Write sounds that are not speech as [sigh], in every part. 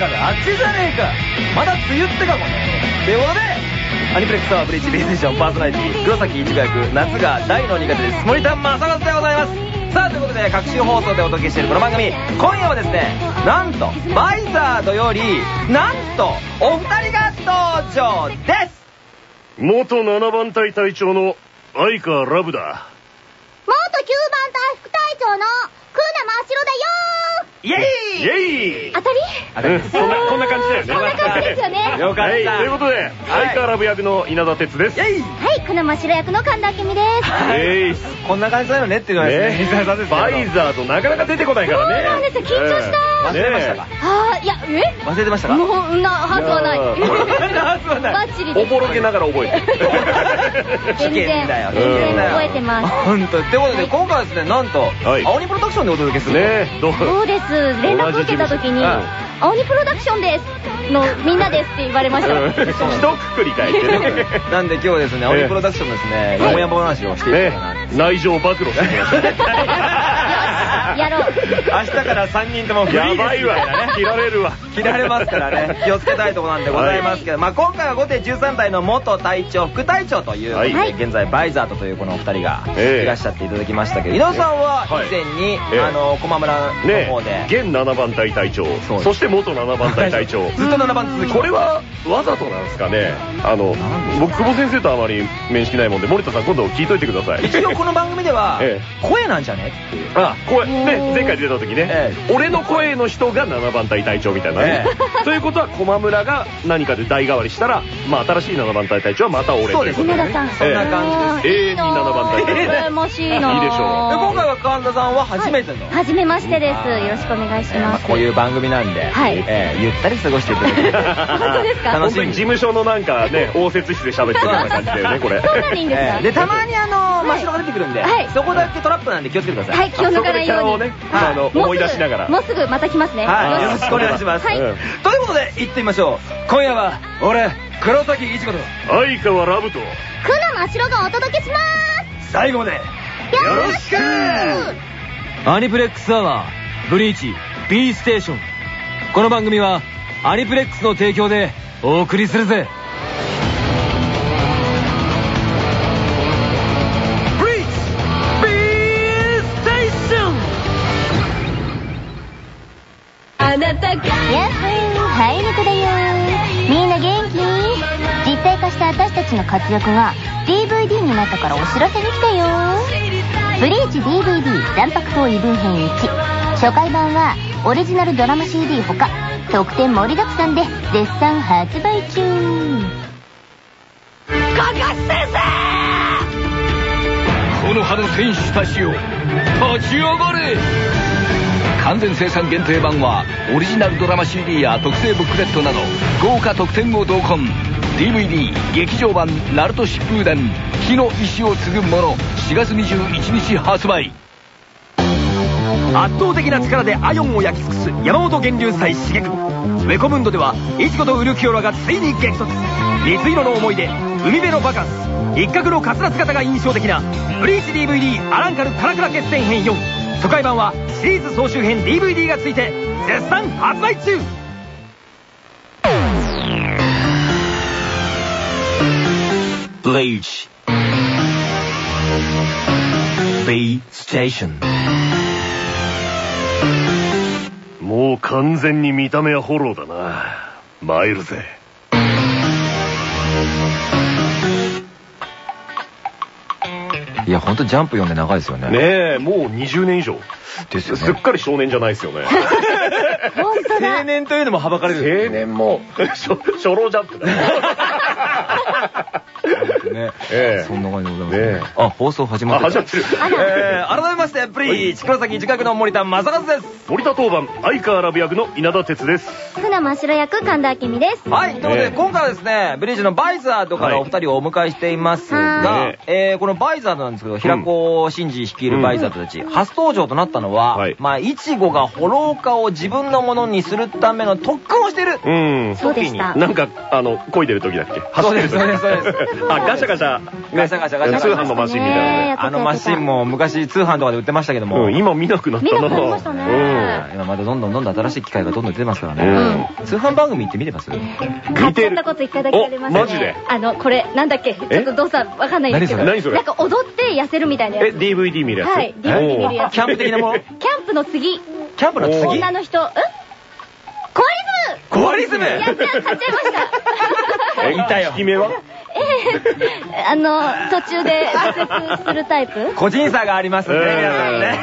かだあっちじゃねえか。まだ梅雨ってかこのということでアニプレックスはブリーチ B ステーションパーソナリティ黒崎一護役夏が大の苦手です。森田正和でございます。さあということで各種放送でお届けしているこの番組今夜はですねなんとバイザードよりなんとお二人が登場です。元7番隊隊長の相川ラブだ。元9番隊副隊長のクーナ真っ白だよイエイイェイ。当たり？あれですそんな、こんな感じだよね。こんな感じですよね。よかった、はい、ということで、相川ラブ役の稲田哲です。イエイ。はい、クーナ真っ白役の神田明美です。えい。こんな感じだよねっていうのはですね、リスナーさんですバイザーとなかなか出てこないからね。そうなんですよ緊張した。忘れましたか、あーいやえ？忘れてましたか？もうなはずはない。いやはずはない。バッチリおぼろげながら覚えてる。[laughs] 全然危険だよ全然うん覚えてます。本当ってことで今回はですねなんと、はい。青鬼プロダクションでお届けするねえ、どう？です連絡受けた時に同じ事務所「青鬼プロダクションです」の「みんなです」って言われました。うん。一括り返ってね。[laughs] なんで今日はですね青鬼プロダクションのですねよもやま話をしていねこうかな内情暴露してきました。[laughs] 明日から3人ともフリーですやばいわ。切られるわ。切られますからね。気をつけたいところなんでございますけど、まあ今回は後手13隊の元隊長副隊長という、はい。現在バイザートというこのお二人がええ。いらっしゃっていただきましたけど、井上さんははい以前に、ええあの駒村のね方で、現7番隊隊長。そして元7番隊隊長。[laughs] ずっと7番続き。これはわざとなんですかね。あの僕久保先生とあまり面識ないもんで森田さん今度聞いといてください。一応この番組では、え。声なんじゃねっていう。あ声。ね前回出た時ね、え俺の声の人が7番隊隊長みたいなね、[laughs] ということは駒村が何かで代替わりしたら、まあ、新しい7番隊隊長はまた俺ということで、ね、稲田さんそんな感じ。です永遠に7番隊隊長。羨ましいな。いいでしょで今回は神田さんは初めての、はじめましてです。よろしくお願いしえーまますあこういう番組なんで、はい。えーゆったり過ごしていただけ本当ですか？楽しみ。に本当に事務所のなんかね応接室で喋ってるような感じだよねこれ。そんなにいいんです。かえ。ーでたまにあの真っ白が出てくるんで、はい。そこだけトラップなんで気をつけてください。はい気を抜かないように。いあのもうすぐ思い出しながら。もうすぐまた来ますね。はい、よろしくお願いします。ということで、行ってみましょう。今夜は、俺、黒崎一子と、相川ラブと。よクーナ真っ白がお届けします。最後まで、よろしく。アニプレックスアワー、ブリーチ、B ステーション。この番組は、アニプレックスの提供でお送りするぜ。やっほーハイネコだよみんな元気？実体化した私たちの活躍が DVD になったからお知らせに来たよブリーチ DVD 残白糖異文編1初回版はオリジナルドラマ CD ほか特典盛りだくさんで絶賛発売中。この葉の戦士たちよ、立ち上がれ完全生産限定版は、オリジナルドラマ CD や特製ブックレットなど、豪華特典を同梱。DVD 劇場版ナルト疾風伝火の意志を継ぐ者4月21日発売。圧倒的な力でアヨンを焼き尽くす山本源流祭刺激。ウェコムンドではイチコとウルキオラがついに激突。水色の思い出海辺のバカンス。一角のカツラ姿が印象的なブリーチ DVD アランカルカラクラ決戦編4初回版はシリーズ総集編 DVD がついて絶賛発売中。ブリーチ B ステーションもう完全に見た目はフォローだな。参るぜいや本当ジャンプ読んで長いですよね。ねえもう20年以上。ですよね。すっかり少年じゃないですよね。本当だ。青年というのもはばかれる。青年も。[laughs] 初初老ジャンプだ [laughs] ね。ええそんな感じでございます。あ、放送始まあ、ってた始まってる。えー、改めまして、ブリーチ黒崎自覚の森田正和です。森田当番、相川ラブ役の稲田哲です。船真っ白役神田明美です。はい、ということで、ええ今回はですね、ブリーチのバイザードからお二人をお迎えしていますが、このバイザードなんですけど、平子真司率いるバイザードたち、初登場となったのは、はいまあ、イチゴがホローカを自分のものにするための特訓をしている。うん。そうでした。なんか、あの、漕いでる時だっけ？走ってる時そうですそうですあ、ガシャガシャ。ガシャガシャガシャガシャ。通販のマシンみたいな。あのマシンも昔通販とかで売ってましたけども、うん、今見なくなったな。見ました今まだどんどんどんどん新しい機械がどんどん出てますからね。うん。通販番組って見てます？買っちゃったこと一回だけありますマジで？あの、これ、なんだっけ？ちょっと動作わかんないんですけど。何それ？なんか踊って痩せるみたいなえ、やつ。DVD 見るやつ？はい、DVD 見るやつ。キャンプ的なもの？キャンプの次、キャンプの次？女の人、ん？コアリズム！コアリズム！やった、買っちゃいました。え、いたよ。決めは？[laughs] あの、途中で挫折するタイプ？個人差がありますね、えー皆さんね。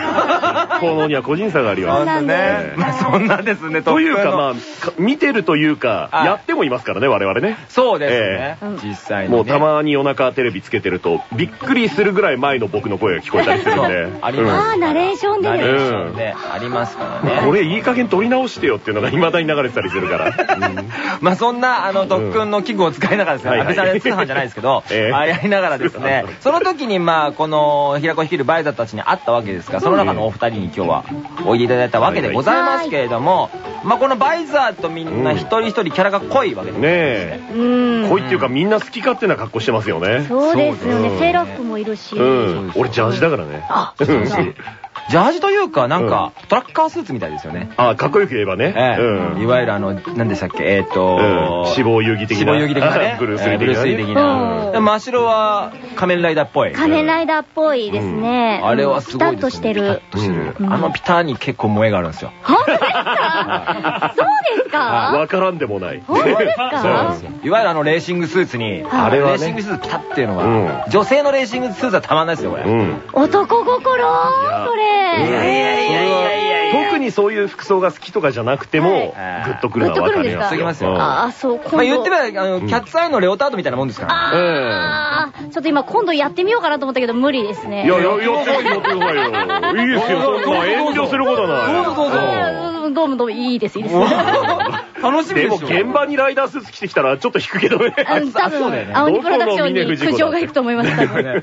[laughs] 効能には個人差があります。そうね。まあそんなですね、というか、あ、まあ、か見てるというか、はいやってもいますからね、我々ね。そうですねええ。実際にね。もうたまに夜中テレビつけてると、びっくりするぐらい前の僕の声が聞こえたりするんで。あります。あーナレーションでねナレーションでありますからね。これいい加減撮り直してよっていうのが未だに流れてたりするから。う [laughs] んまあそんな、あの、特訓の器具を使いながらですね、さんじゃないですけど、[laughs] ええあやりながらですね、[laughs] その時にまあ、この、平子率いるバイザーたちに会ったわけですが、その中のお二人に今日はおいでいただいたわけでございますけれども、まあこのバイザーとみんな一人一人キャラが濃いわけです。ねえ。うん。恋っていうかみんな好き勝手な格好してますよね。そうですよね。セーラー服もいるし。うん。俺ジャージだからね。あうんジャージというか、なんか、トラッカースーツみたいですよね。あ、かっこよく言えばね。ええうんいわゆるあの、何でしたっけ、えっと、うん死亡遊戯的な死亡遊戯 [laughs] 的なね。ブルースリー的うな。真白は仮面ライダーっぽい。仮面ライダーっぽいですね。あれはすごいピタッとしてる。ピタッとしてる。うんあのピタに結構萌えがあるんですよ。本当ですか？そうですか？[laughs] わからんでもない。本当ですそうなんかですよいわゆるあのレーシングスーツに、あれはねレーシングスーツピタっていうのは、うん女性のレーシングスーツはたまんないですよ、これ。うん。男心それ。いやいやいやいやいやいや特にそういう服装が好きとかじゃなくても、はい。グッとくるのはわかるんですか？うん。ああ、そう、今度。まあ言ってみれば、あの、キャッツアイのレオタードみたいなもんですから。ああ、ちょっと今今度やってみようかなと思ったけど無理ですね。いや、や、やってくださいよ。いいですよ、そんな遠慮することはない。どうぞどうぞあーどうもどうもいいです、いいです。楽しみでも。現場にライダースーツ着てきたらちょっと引くけどね。多あそうだよね分、青鬼プロダクションに苦情がいくと思います。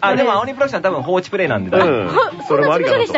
あ、でも、青鬼プロダクションは多分放置プレイなんで。うん。それもありかなと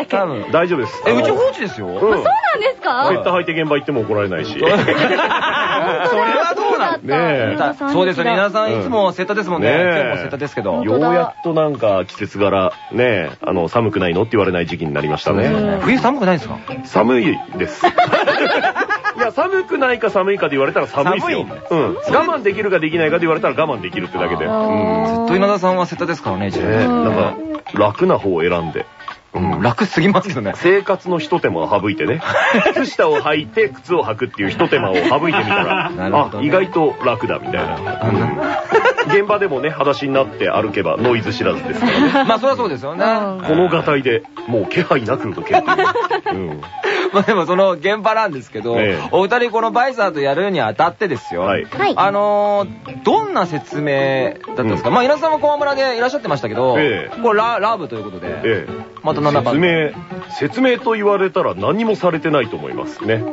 大丈夫です。え、うち放置ですよ。うん。そうなんですか？セッター履いて現場行っても怒られないし。それはどうなんねえだったそうですよね、皆さんうんいつもセッタですもんね。今日もセッタですけど。ようやっとなんか季節柄、ねあの、寒くないのって言われない時期になりましたね。うん冬寒くないですか？寒いです。[laughs] いや、寒くないか寒いかで言われたら寒いですよ。我慢できるかできないかで言われたら我慢できるってだけで。うん。ずっと稲田さんはセッタですからね、一ね年。なんか、楽な方を選んで。うん、楽すぎますけどね。生活の一手間を省いてね。[laughs] 靴下を履いて靴を履くっていう一手間を省いてみたら、あ意外と楽だみたいな。うん現場でもね、裸足になって歩けばノイズ知らずですからね。[laughs] まあ、そりゃそうですよね。うんこのがたいで、もう気配なく動ける。[laughs] まあでもその現場なんですけど、ええお二人このバイザーとやるにあたってですよ。はいはいあのー、どんな説明だったんですか、うんまあ稲田さんも駒村でいらっしゃってましたけど、ええこれララブということで、ええ。また7番説明、説明と言われたら何もされてないと思いますね。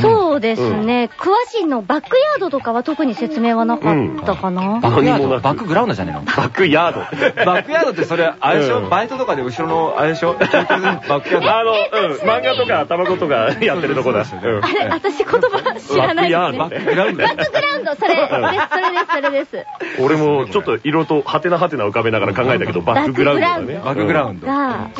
そうですね。詳しいの、バックヤードとかは特に説明はなかったかな。バックヤードバックグラウンドじゃねえの？バックヤード。[laughs] バックヤードってそれ、あれでしょ、うんバイトとかで後ろの、あれでしょ？[laughs] バックヤード。あの、うん、漫画とかタバコとかやってるとこだ。そうそうそううんあれ、私言葉知らないですね。バックヤードバックグラウンドバックグラウンド、それ、です、それです、それです。俺もちょっと色々とハテナハテナ浮かべながら考えたけど、バックグラウンドだね。バックグラウンド。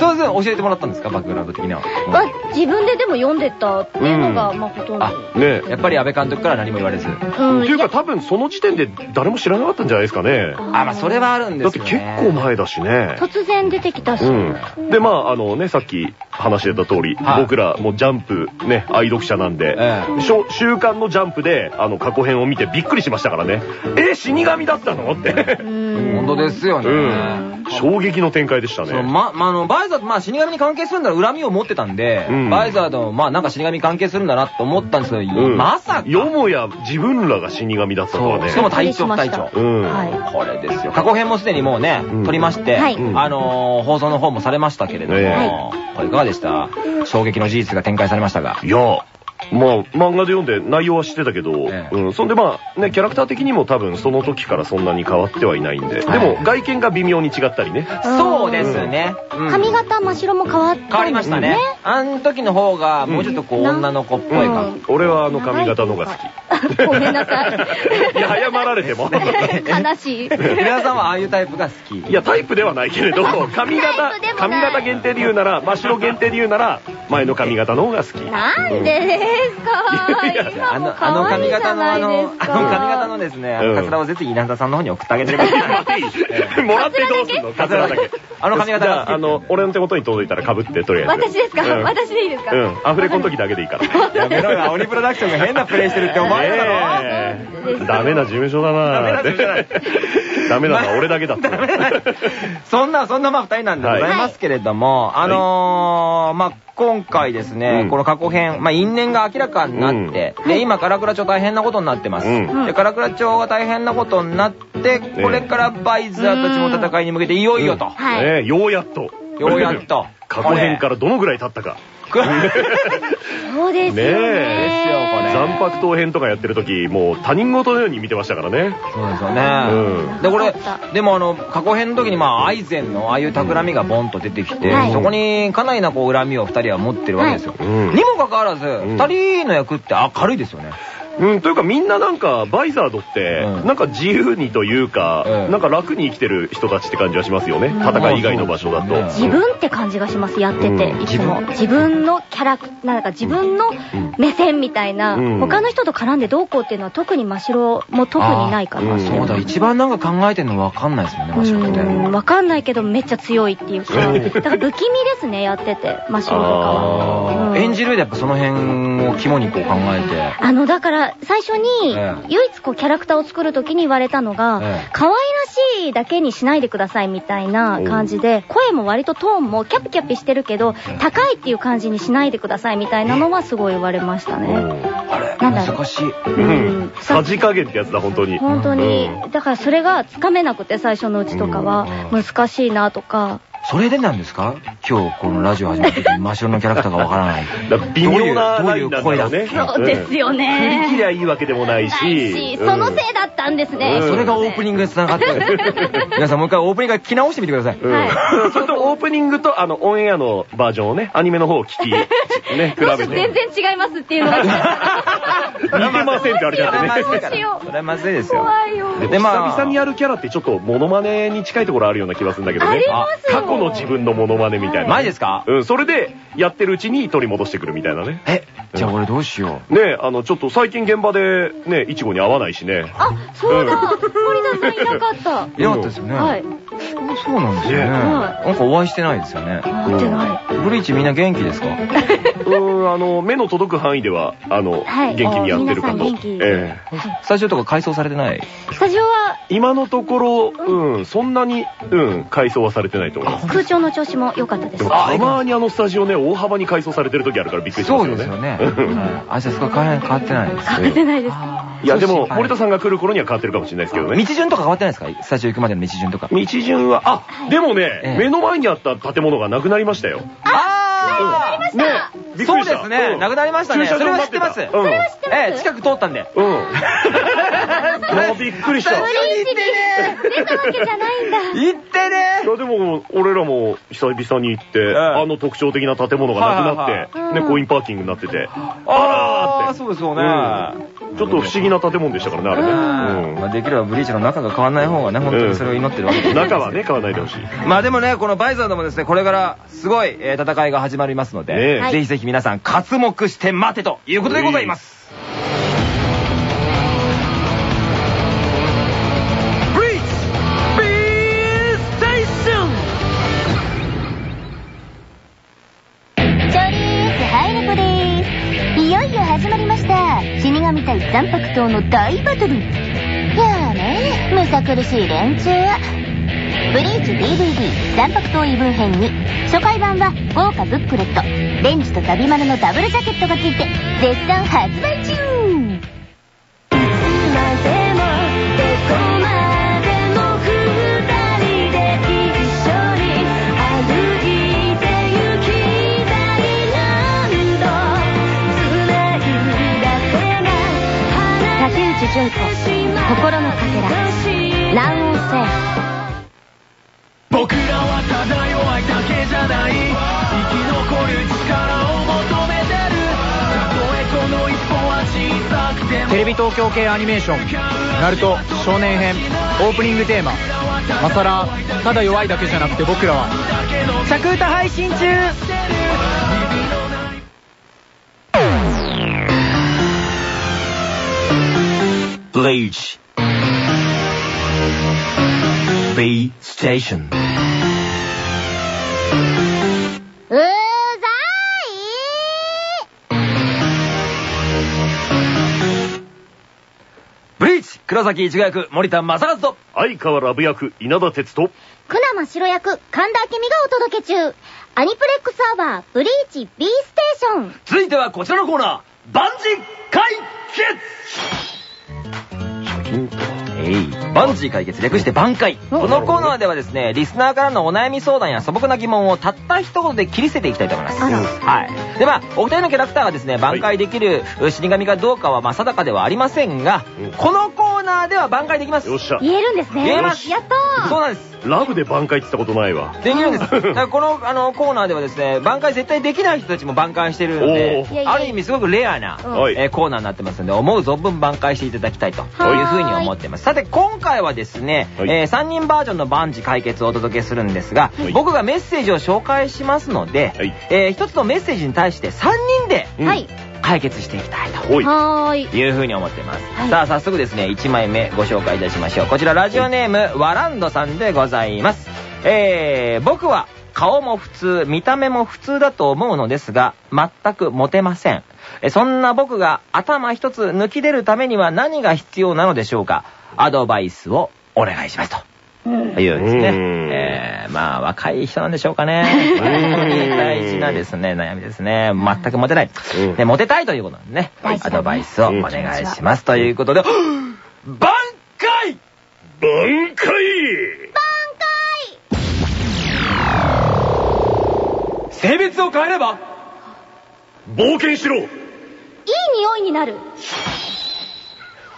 が、そうですね、教えてもらったんですか？バックグラウンド的には。まあ自分ででも読んでたっていうのが、まあほとんど。あうん。ねやっぱり安倍監督から何も言われず。うんっていうか多分その時点で誰も知らなかったんじゃないですかね。あ、まあそれはあるんでだってすよ、ね。結構前だしね。突然出てきたし。うん。で、まあ、あのね、さっき話してた通り、はい僕らもうジャンプね、愛読者なんで、ええしょ週刊のジャンプで、あの、過去編を見てびっくりしましたからね。え、死神だったの？って。うん本当ですよね。うん。衝撃の展開でしたね。ま、まあ、あの、バイザード、まあ、死神に関係するんだら恨みを持ってたんで、うんバイザードも、まあ、なんか死神に関係するんだなと思ったんですけど、うんまさか。よもや自分らが死神だったとはね。しかも隊長、隊長。うん。はこれですよ。過去編もすでにもうね、うん撮りまして、はいあのー放送の方もされましたけれども、ええこれいかがでした？衝撃の事実が展開されましたが。いや、まあ、漫画で読んで内容は知ってたけど、ええうん、そんでまあ、ね、キャラクター的にも多分その時からそんなに変わってはいないんで、はいでも外見が微妙に違ったりね。そうですね。うん髪型真っ白も変わったんです変わりましたね。あの時の方が、もうちょっとこう、うん女の子っぽい感じ。俺はあの髪型のが好き。ごめんなさい。[laughs] いや、謝られても。悲しい。皆さんはああいうタイプが好き。いや、タイプではないけれど、髪型髪型限定で言うなら、真っ白限定で言うなら、前の髪型の方が好き。なんでですか？いやいや今もあの、あの髪型のあの、あの可愛いじゃないですか。髪型のですね、カツラをぜひ稲田さんの方に送ってあげてください。もらってどうすんの？カツラだけ？あの髪型があ、あの、俺の手元に届いたら被って、とりあえず。私ですか？うん。私でいいですか？うん。アフレコの時だけでいいから。やめろよ、オリプロダクションが変なプレイしてるって思われるだろ。ダメな事務所だな。ダメな事務所だダメなのは俺だけだった。そんな、そんなまあ二人なんでございますけれども、あのー、まあ今回ですね、うんこの過去編、まあ因縁が明らかになって、で、今、唐倉町大変なことになってます。うんで、唐倉町が大変なことになって、これからバイザーたちの戦いに向けていよいよと。ようやっと。ようやっと。[laughs] 過去編からどのぐらい経ったか。そうですよねえですよこれね。残白刀編とかやってる時、もう他人事のように見てましたからね。そうですよね。うんで、これでもあの、過去編の時にまあ、アイゼンのああいう企みがボンと出てきて、はいそこにかなりなこう恨みを二人は持ってるわけですよ。うんにもかかわらず、ん二人の役って明るいですよね。うん、というかみんななんか、バイザードって、うんなんか自由にというか、うんなんか楽に生きてる人たちって感じはしますよね。戦い以外の場所だと。うん自分って感じがします、やってて。うんいつも。自分のキャラク、なんか自分の目線みたいな、うん他の人と絡んでどうこうっていうのは特に真白も特にないかない。そうだ、一番なんか考えてんの分かんないですもんね、マシュって。うん、わかんないけどめっちゃ強いっていうか、だから不気味ですね、やってて、真白とかは。うん。演じる上でやっぱその辺を肝にこう考えて。あの、だから、最初にええ、唯一こう、キャラクターを作るときに言われたのがええ、可愛らしいだけにしないでくださいみたいな感じで、声も割とトーンもキャピキャピしてるけど、高いっていう感じにしないでくださいみたいなのはすごい言われましたね。あれなんだろう。難しい。ううん。ん。さじ加減ってやつだ、本当に。本当に。う、だからそれがつかめなくて最初のうちとかは。うん。難しいなとか、それでなんですか？今日このラジオ始まった時に真白のキャラクターが分からない。だから微妙なラインなんだろうどういうね。そうですよねうん振り切りゃいいわけでもないし。し、そのせいだったんですね。うんそれがオープニングで繋がってる。[laughs] 皆さんもう一回オープニングから聞き直してみてください。それとオープニングとあのオンエアのバージョンをね、アニメの方を聞き、ね、比べて。全然違いますっていうのが似てませんってあれじゃんね。それはまずいからどうしようそれはまずいですよ。怖いよ。でも久々にやるキャラってちょっとモノマネに近いところあるような気がするんだけどね。ありますよ過去の自分のモノマネみたいな。マジですか？うん、それでやってるうちに取り戻してくるみたいなね。え、じゃあ俺どうしよう。ねあの、ちょっと最近現場でね、いちごに会わないしね。あ、そうだ。森田さんいなかった。いなかったですよね。はい。そうなんですよね。ねなんかお会いしてないですよね。会ってない。ブリーチみんな元気ですか？[laughs] うん、あの、目の届く範囲では、あの、はい元気にやってるかと。ええスタジオとか改装されてない？スタジオは今のところ、うん、そんなに、うん、改装はされてないと思います。空調の調子も良かったです。たまにあのスタジオね、大幅に改装されてる時あるからびっくりしますよね。そうですよね。あ、じゃあそこ変わ変わってないです。変わってないです。いや、でも、森田ん。さんが来る頃には変わってるかもしれないですけどね。道順とか変わってないですか？スタジオ行くまでの道順とか。道順は、あ、でもね、ええ目の前にあった建物がなくなりましたよ。あーね、びっくそうりした。ですね。なくなりましたね。それは知ってます。うん。知ってますええ、近く通ったんで。うん。[laughs] あびっくりした。いブリーチに出たわけじゃないんだ。行ってねやでも、俺らも久々に行って、えあの特徴的な建物がなくなって、ね、コインパーキングになってて、ああらーって。ーそうですよね。うんちょっと不思議な建物でしたからね、あれね。まあできればブリーチの中が変わらない方がね、本当にそれを祈ってるわけです。中はね、買わないでほしい。まあでもね、このバイザードもですね、これからすごいえー戦いが始まりますのねで、えぜひぜひ皆さん、刮目して待てということでございます。神対残白刀の大バトル。いやーね、むさ苦しい連中は。ブリーチ DVD 残白糖異分編に初回版は豪華ブックレットレンジとダビマルのダブルジャケットがついて絶賛発売中までもどこま竹内純子心のかけら南音線僕らはただ弱いだけじゃない。生き残る力を求めてる。たとえこの一歩は小さくてもテレビ東京系アニメーション「ナルト少年編」オープニングテーマ「マサラただ弱いだけじゃなくて僕らは」着歌配信中 Bleach B Station. うーざブリーチ黒崎一護役森田正和と。相川ラブ役稲田哲といくなま白役神田明美がお届け中。アニプレックスアワーブリーチ B ステーション。続いてはこちらのコーナー。万事解決万事解決略して挽回。このコーナーではですねリスナーからのお悩み相談や素朴な疑問をたった一言で切り捨てていきたいと思います。はい。でまあお二人のキャラクターがですね挽回できる死神かどうかはまあ定かではありませんがうん。このナーでは挽回できます。よっしゃ。言えるんですね。言えます。やったー。そうなんです。ラブで挽回って言ったことないわ。できるんです。だからこのあのコーナーではです。ね、挽回絶対できない人たちも挽回してるのである意味す。ごくレアな、えーコーナーになってます。ので、思う存分挽回していただきたいというふうに思ってます。さて、今回はです。ね、はいえ3人バージョンの万事解決をお届けす。るんです。が、はい僕がメッセージを紹介します。ので、はいえー一つのメッセージに対して3人でうんはい解決していきたいと。おい。はーい。いう風に思ってます、はい。さあ早速ですね1枚目ご紹介いたしましょう。こちらラジオネームワランドさんでございます。えー、僕は顔も普通見た目も普通だと思うのですが全くモテません。えそんな僕が頭一つ抜き出るためには何が必要なのでしょうか？アドバイスをお願いしますと。いうですね。う。ん。えー、まあ、若い人なんでしょうかね。本当に大事なですね、悩みですね。全くモテない。うん。でモテたいということなんでねアドバイスをお願いします。ということで、挽回挽回性別を変えれば冒険しろ！いい匂いになる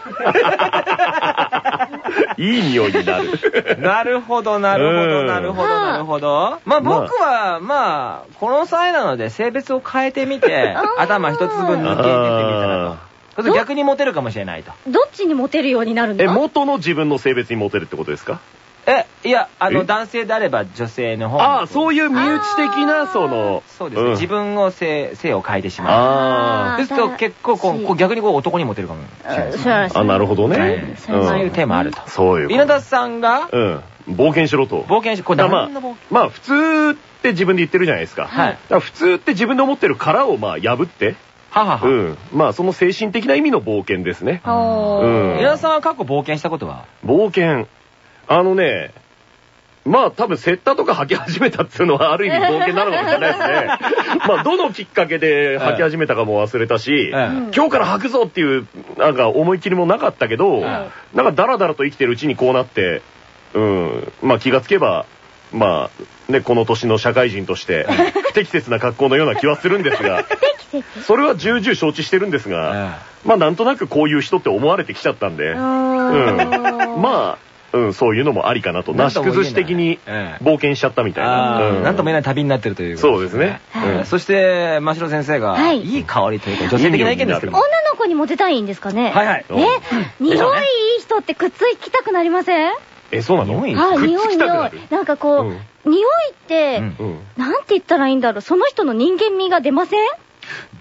[laughs] いい匂いになる。なるほど、なるほど、うん。なるほど、なるほど。まあ僕は、まあ、この際なので性別を変えてみて、頭一つ分抜けてみたらと。逆にモテるかもしれないと。どっちにモテるようになるの？え元の自分の性別にモテるってことですか？え、いや、あの、え？男性であれば女性の方にああそういう身内的なそのそうですね。ん。自分を性、性を変えてしまああー。う。ですと結構こう、こう逆にこう男にモテるかもしれない。ああなるほどはい。ねそういうテーマあると。そういう稲田さんが、うん。冒険しろと。冒険し、これまあまあ普通って自分で言ってるじゃないですか。はい。だから普通って自分で思ってる殻をまあ破って。ははは。うん。まあその精神的な意味の冒険ですね。おうん。稲田さんは過去冒険したことは？冒険あのねまあ多分セッターとか履き始めたっていうのはある意味 [laughs] 冒険なのかもしれないですね。まあどのきっかけで履き始めたかも忘れたし、ええ。今日から履くぞっていうなんか思い切りもなかったけど、なんかダラダラと生きてるうちにこうなって、うん、まあ気がつけば、まあね、この年の社会人として不適切な格好のような気はするんですが、それは重々承知してるんですが、まあなんとなくこういう人って思われてきちゃったんで、うん、まあ、うん、そういうのもありかなと。なし崩し的にええ冒険しちゃったみたいな。なんとも言えない旅になってるということそうですね。うん。そして、真城先生が、はい。いい香りというか、女性的な意見ですけども。女の子にモテたいんですかね？はいはい。え？匂いいい人ってくっつきたくなりません？え、そうなの？匂い？はい、くっ匂い匂いつきたくなんかこう、うん。匂いって。なんて言ったらいいんだろう？その人の人間味が出ません？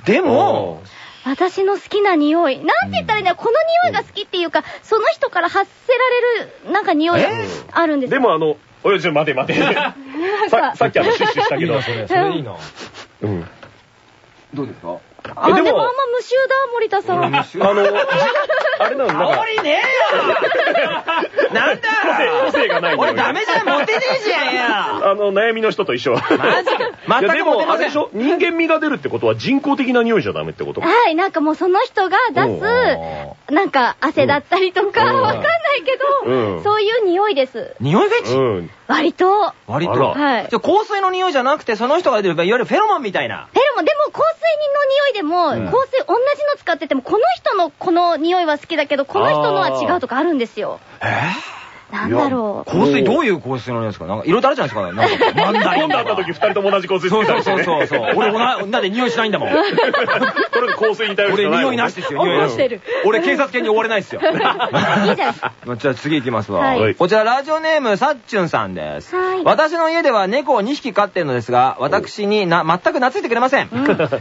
でも、私の好きな匂い。なんて言ったらいいんだろう。この匂いが好きっていうか、その人から発せられる、なんか匂いがえあるんですでもあの、おい、ちょ、待て待て。[laughs] ささっきあの、シュッシュしたけど。それ、それいいな。うん。どうですか？あ、えでもあんま無臭だ、森田さん。あの、じあれなの、なんりねえよ。なんだ。個性がないんだよ。俺ダメじゃん、モテねえじゃんやあの、悩みの人と一緒。マジいやでも、モテません。あれでしょ？人間味が出るってことは人工的な匂いじゃダメってことはい、なんかもうその人が出す、なんか汗だったりとか、うん。わかんないけうん。ど、そういう匂いです。匂いフェチ？うん。割と。割と？あら。はい。じゃあ香水の匂いじゃなくて、その人が出る、いわゆるフェロモンみたいな。フェロモン、でも香水の匂いでも、香水同じの使ってても、この人のこの匂いは好きだけど、この人のは違うとかあるんですよ。えなんだろう。香水どういう香水の匂いですかなんか、色々あるじゃないですか。なんか、今度会った時二人とも同じ香水そうそうそうそう。俺、おな、なんで匂いしないんだもん。[laughs] これで香水に頼るし俺、かないもん匂いなしですよ、匂いなし。俺、警察犬に追われないですよ。[laughs] いいですか。[laughs] じゃあ次行きますわ。はいこちらラジオネームさっちゅんさんです。はい私の家では猫を2匹飼ってるのですが、私にな全く懐いてくれません。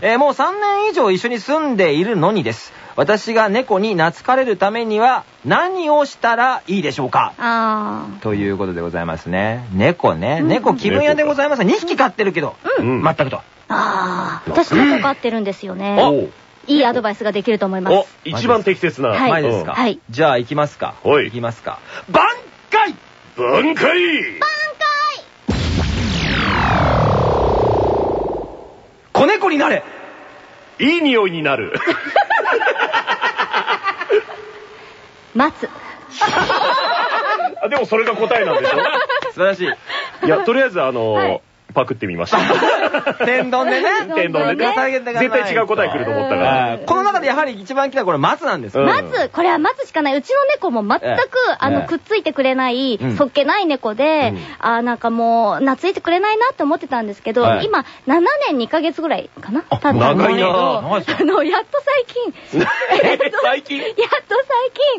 えーもう3年以上一緒に住んでいるのにです。私が猫に懐かれるためには何をしたらいいでしょうか？あということでございますね。猫ね。猫気分屋でございます。2匹飼ってるけど、うん全くと。あ。ああ。私猫飼ってるんですよね。おいいアドバイスができると思います。お、一番適切な。はい前ですか、はいじゃあ行きますか。はい行きますか。挽回うん挽回子猫になれいい匂いになる。[laughs] 待つ。[laughs] あでもそれが答えなんでしょ？[laughs] 素晴らしい。いや、とりあえずあのはいパクってみました。[laughs] [laughs] 天丼でね。天丼でね。絶対違う答え来ると思ったから。はい。この中でやはり一番来たこれ松なんです。よ。うん。待つ、これは待つしかない。うちの猫も全く、ええ。あの、ええ。くっついてくれない、うん。そっけない猫で、うん。あーなんかもう、懐いてくれないなって思ってたんですけど、はい。今、7年2ヶ月ぐらいかな？あ経ったんです長いなあの、やっと最近、[laughs] 最近？やっと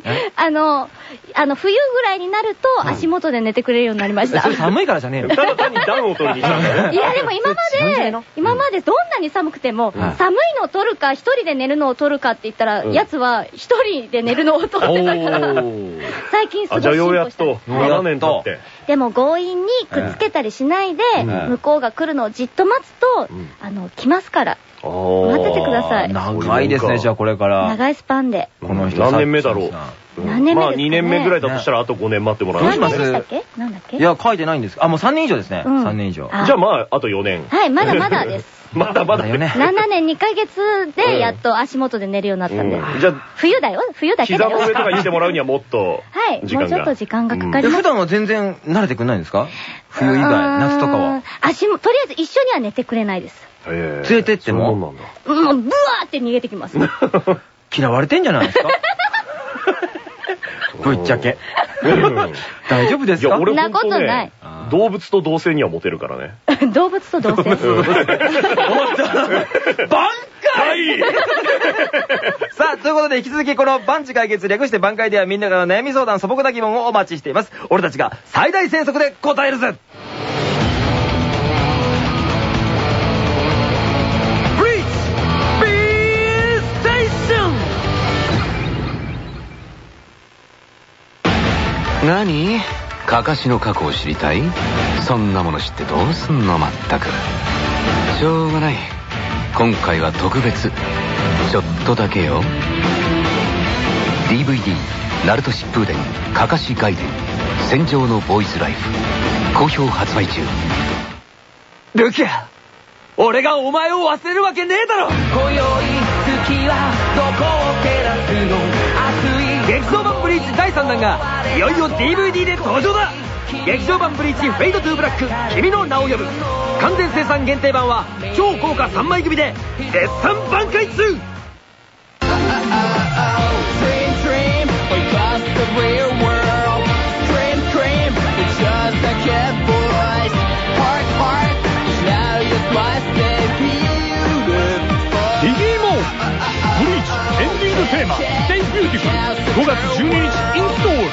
最近、あの、あの、冬ぐらいになると、足元で寝てくれるようになりました。寒いからじゃねえよ。ただ単に暖を取りに来た。んだね。いや、[laughs] でも今まで今までどんなに寒くても、うん。寒いのを取るか、一人で寝るのを取るかって言ったら、うん。やつは一人で寝るのを取ってたから、[laughs] 最近すごあ、いじゃあようやっと7年経って。でも強引にくっつけたりしないで、ん。向こうが来るのをじっと待つと、うん。あの、来ますから。待待っててください。長いですね、じゃあこれから。長いスパンで。この人何年目だろう何年目ですかねまあ2年目ぐらいだとしたらあと5年待ってもらうどうします何年でしたっけ？なんだっけ？いや、書いてないんです。あ、もう3年以上ですね。うん3年以上。あじゃあまあ、あと4年。はい、まだまだです。[laughs] まだまだだよね。7年2ヶ月でやっと足元で寝るようになったんで。うんじゃあ、冬だよ？冬だけだよ。膝の上とかにしてもらうにはもっと [laughs] はい、時間が。もうちょっと時間がかかえります。普段は全然慣れてくんないんですか？冬以外、夏とかは。足も、とりあえず一緒には寝てくれないです。連連れてってもそうなんだ。もう、ブワーって逃げてきます。[laughs] 嫌われてんじゃないですか？ぶっちゃけ。うん。大丈夫ですか？俺そんなことない。ね、動物と同性にはモテるからね。[laughs] 動物と同棲？挽はいさあ、ということで引き続きこの万事解決略して挽回ではみんなからの悩み相談素朴な疑問をお待ちしています。俺たちが最大戦速で答えるぜ何？かかしの過去を知りたい？そんなもの知ってどうすんの？まったく。しょうがない。今回は特別。ちょっとだけよ。DVD「ナルト疾風伝かかし外伝戦場のボーイズライフ」好評発売中。ルキア俺がお前を忘れるわけねえだろ！今宵月はどこを照らすの？ーチ第3弾がいよいよ DVD で登場だ。劇場版ブリーチフェイドトゥーブラック君の名を呼ぶ。完全生産限定版は超豪華3枚組で絶賛挽回中。チエンディングテーマ「Stay Beautiful」5月12日インストール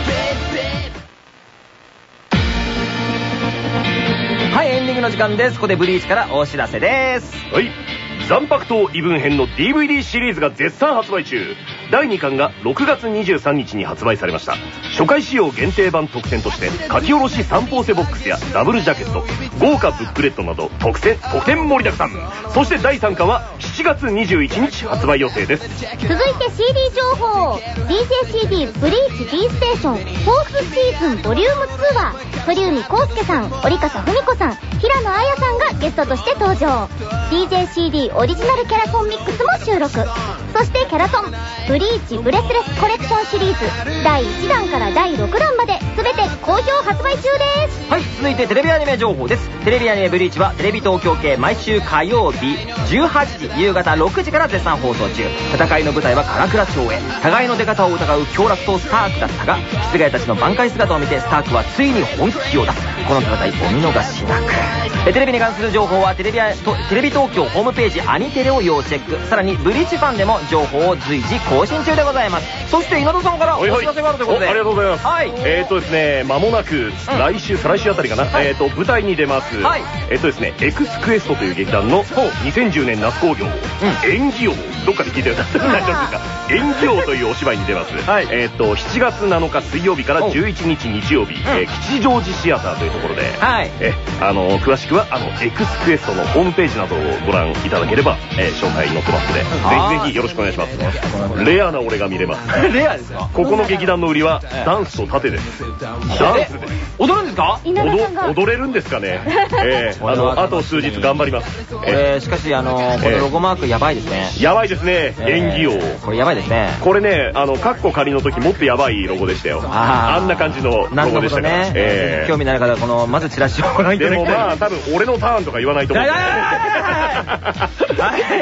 はいエンディングの時間ですここでブリーチからお知らせですはい。残白刀異文編の DVD シリーズが絶賛発売中。第2巻が6月23日に発売されました。初回仕様限定版特典として書き下ろし三方セボックスやダブルジャケット豪華ブックレットなど特典特典盛りだくさん。そして第3巻は7月21日発売予定です。続いて CD 情報。DJCD ブリーチ B ステーションフォースシーズンボリューム2は鳥海浩介さん折笠文子さん平野綾さんがゲストとして登場。DJCD オリジナルキャラソンミックスも収録。そしてキャラソンブリーチブレスレスコレクションシリーズ第1弾から第6弾まで全て好評発売中ですはい、続いてテレビアニメ情報です。テレビアニメブリーチはテレビ東京系毎週火曜日18時夕方6時から絶賛放送中。戦いの舞台は唐倉町へ。互いの出方を疑う強楽とスタークだったが、室外たちの挽回姿を見てスタークはついに本気を出す。この戦いお見逃しなく。テレビに関する情報はテレビテレビ東京ホームページアニテレを要チェック。さらにブリーチファンでも情報を随時更新中でございます。そして稲田さんからお知らせがあるということで。おありがとうございます。はい。えーとですね、間もなく、来週、再来週あたりかな、えーと、舞台に出ます、はい。えーとですね、エクスクエストという劇団の2010年夏興行、演技王、どっかで聞いたような、演技王というお芝居に出ます。はい。えーと、7月7日水曜日からお11日日曜日、えー吉祥寺シアターというところで、はい。えあの詳しくはあのエクスクエストのホームページなどをご覧いただければ、えー紹介載ってますのでぜひぜひよろしくお願いします。レアな俺が見れます。[laughs] レアですかここの劇団の売りはダンスと殺陣です。ダンスです。踊るんですか？踊踊れるんですかね？えー [laughs] あのあと数日頑張ります。ええ。ー、しかしあのー、このロゴマークやばいですね。ーやばいですね。演技王。これやばいですね。これねあのカッコ仮の時もっとやばいロゴでしたよ。あんな感じのロゴでしたから。ね。えー興味のある方はこのまずチラシをご覧いたでだきたい。もまあ多分俺のターンとか言わないと思うんで。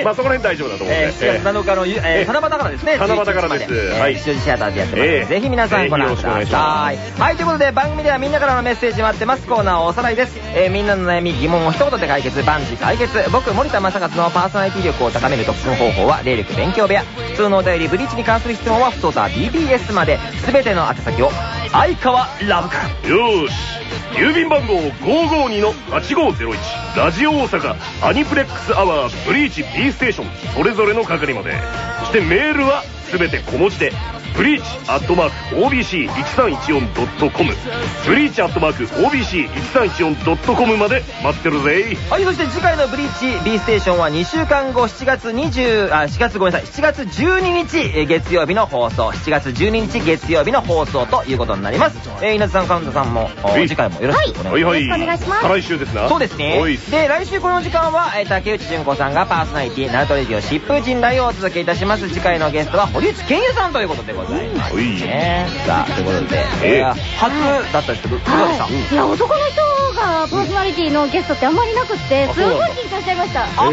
まあそこら辺大丈夫だと思うんでえー、7月7日のゆ、えー、七夕からですね。[laughs] 七夕からです11日までえーはい吉祥寺シアターでやってますので、ええぜひ皆さんご覧くださまい。はい、ということで番組ではみんなからのメッセージ待ってます。コーナーおさらいです。えー、みんなの悩み、疑問を一言で解決、万事解決。僕、森田正和のパーソナリティ力を高める特訓方法は、霊力勉強部屋。普通のお便り、ブリーチに関する質問は、ふとた BBS まで。すべての宛先を、相川ラブ君。よし。郵便番号552-8501ラジオ大阪アニプレックスアワーブリーチ B ステーション。それぞれの係まで。そしてメールは全て小文字で。ブリーチアットマーク OBC1314.com ブリーチアットマーク OBC1314.com まで待ってるぜはい、そして次回のブリーチ B ステーションは2週間後、7月20、あ、4月ごめんなさい、7月12日、えー月曜日の放送、7月12日月曜日の放送ということになります。えー、稲田さん、カウントさんも、次回もよろしくお願いします。はいはいよろしくお願いします再来週ですなそうですね。で、来週この時間は、えー竹内純子さんがパーソナリティ、ナルトレディオ疾風陣雷をお届けいたします。次回のゲストは堀内健也さんということでございます。おいね。さあ、ということで、ええー初だったんですけど、い。かがでしたはい、いや男の人がパーソナリティのゲストってあんまりなくってすごい緊張しちゃいました。こ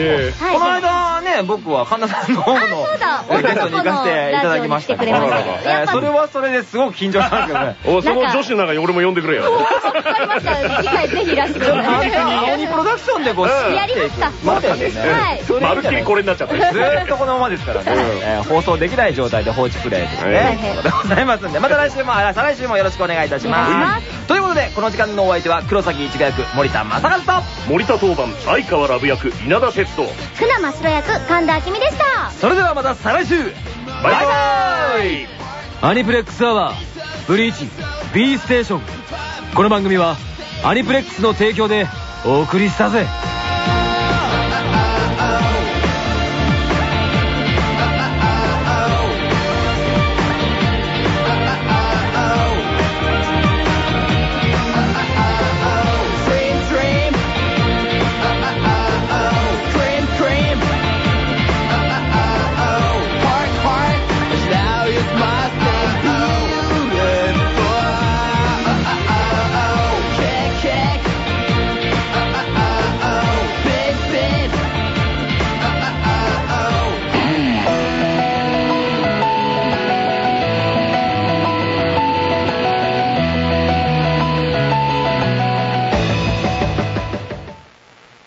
の間ね、僕は神田さんの方のゲストに行かせていただきました。それはそれですごく緊張したんですけどね。[laughs] おその女子の中に俺も呼んでくれよ。わかりました。次回ぜひいらしてください。青鬼プロダクションでこう、うんやりますかまたまるっきりこれになっちゃった。ずーっとこのままですからね、えー放送できない状態で放置プレイですね、ございますんでまた来週もあ再来週もよろしくお願いいたします。ということでこの時間のお相手は黒崎一護役森田正和と。森田当番相川ラブ役稲田哲人。船真白役神田明美でした。それではまた再来週。バイバイ。アニプレックスアワーブリーチ B ステーション。この番組はアニプレックスの提供でお送りしたぜ